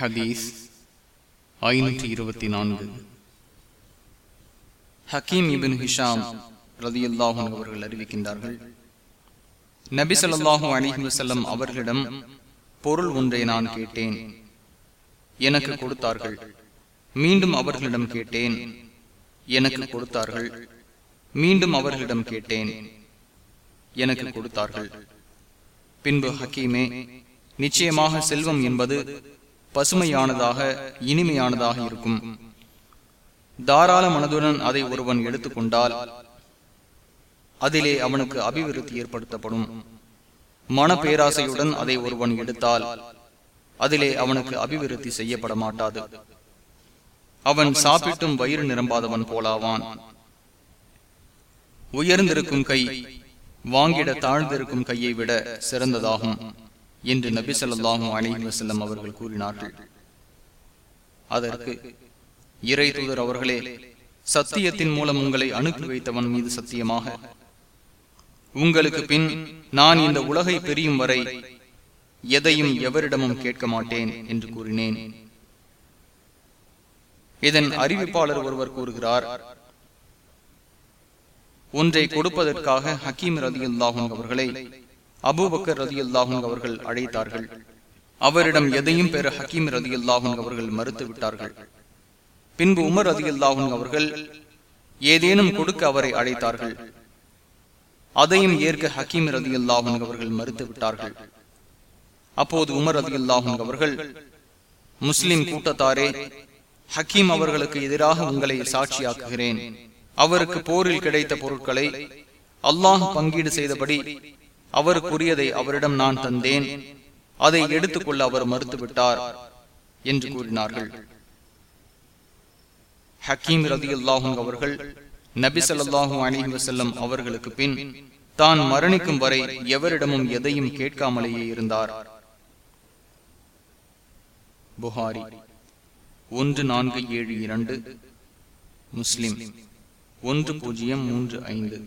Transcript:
ஹதீஸ் ஐநூற்றி இருபத்தி நான்கு. ஹக்கீம் இபின் ஹிஷாம் ரதியுல்லாஹும் அவர்கள் அறிவிக்கின்றார்கள் நபி ஸல்லல்லாஹு அலிஹி வசல்லம் அவர்களிடம் பொருள் ஒன்றை நான் கேட்டேன். எனக்கு கொடுத்தார்கள். மீண்டும் அவர்களிடம் கேட்டேன். எனக்கு கொடுத்தார்கள். மீண்டும் அவர்களிடம் கேட்டேன். எனக்கு கொடுத்தார்கள். பின்பு ஹக்கீமே நிச்சயமாக செல்வம் என்பது பசுமையானதாக இனிமையானதாக இருக்கும். தாராள மனதுடன் அதை ஒருவன் எடுத்துக்கொண்டால் அதிலே அவனுக்கு அபிவிருத்தி ஏற்படுத்தப்படும். மன பேராசையுடன் அதை ஒருவன் எடுத்தால் அதிலே அவனுக்கு அபிவிருத்தி செய்யப்பட மாட்டாது அவன் சாப்பிட்டும் வயிறு நிரம்பாதவன் போலாவான். உயர்ந்திருக்கும் கை வாங்கிட தாழ்ந்திருக்கும் கையை விட சிறந்ததாகும். என்று நபி சொல்லாஹும் அலி வசல்லம் அவர்கள் கூறினார்கள். அதற்கு இறை தூதர் அவர்களே சத்தியத்தின் மூலம் உங்களை அனுப்பி வைத்தவன் மீது சத்தியமாக. உங்களுக்கு பின் நான் இந்த உலகை பெரியும் வரை எதையும் எவரிடமும் கேட்க மாட்டேன் என்று கூறினேன். இதன் அறிவிப்பாளர் ஒருவர் கூறுகிறார் ஒன்றை கொடுப்பதற்காக ஹக்கீம் ரதி அவர்களை அபுபக்கர் ரதி அல்லாஹும் அவர்கள் அழைத்தார்கள். அவரிடம் எதையும் பெற ஹக்கீம் ரதி அல்லாஹும் அவர்கள் மறுத்துவிட்டார்கள் பின்பு உமர் ரதி அல்லாஹும் அவர்கள் ஏதேனும் கொடுக்க அவரை அழைத்தார்கள். அதையும் ஏற்க ஹக்கீம் ரதி அல்லாஹும் அவர்கள் மறுத்துவிட்டார்கள் அப்போது உமர் ரதி அல்லாஹும் அவர்கள் முஸ்லிம் கூட்டத்தாரே ஹக்கீம் அவர்களுக்கு எதிராக உங்களை சாட்சியாக்குகிறேன். அவருக்கு போரில் கிடைத்த பொருட்களை அல்லாஹ் பங்கீடு செய்தபடி அவருக்குரியதை அவரிடம் நான் தந்தேன். அதை எடுத்துக்கொள்ள அவர் மறுத்துவிட்டார் என்று கூறினார்கள். ஹக்கீம் ரதி அல்லாஹும் அவர்கள் நபி சொல்லாஹு அலிஹி வசல்லம் அவர்களுக்கு பின் தான் மரணிக்கும் வரை எவரிடமும் எதையும் கேட்காமலேயே இருந்தார். புகாரி ஒன்று நான்கு ஏழு இரண்டு முஸ்லிம் ஒன்று பூஜ்ஜியம் மூன்று ஐந்து.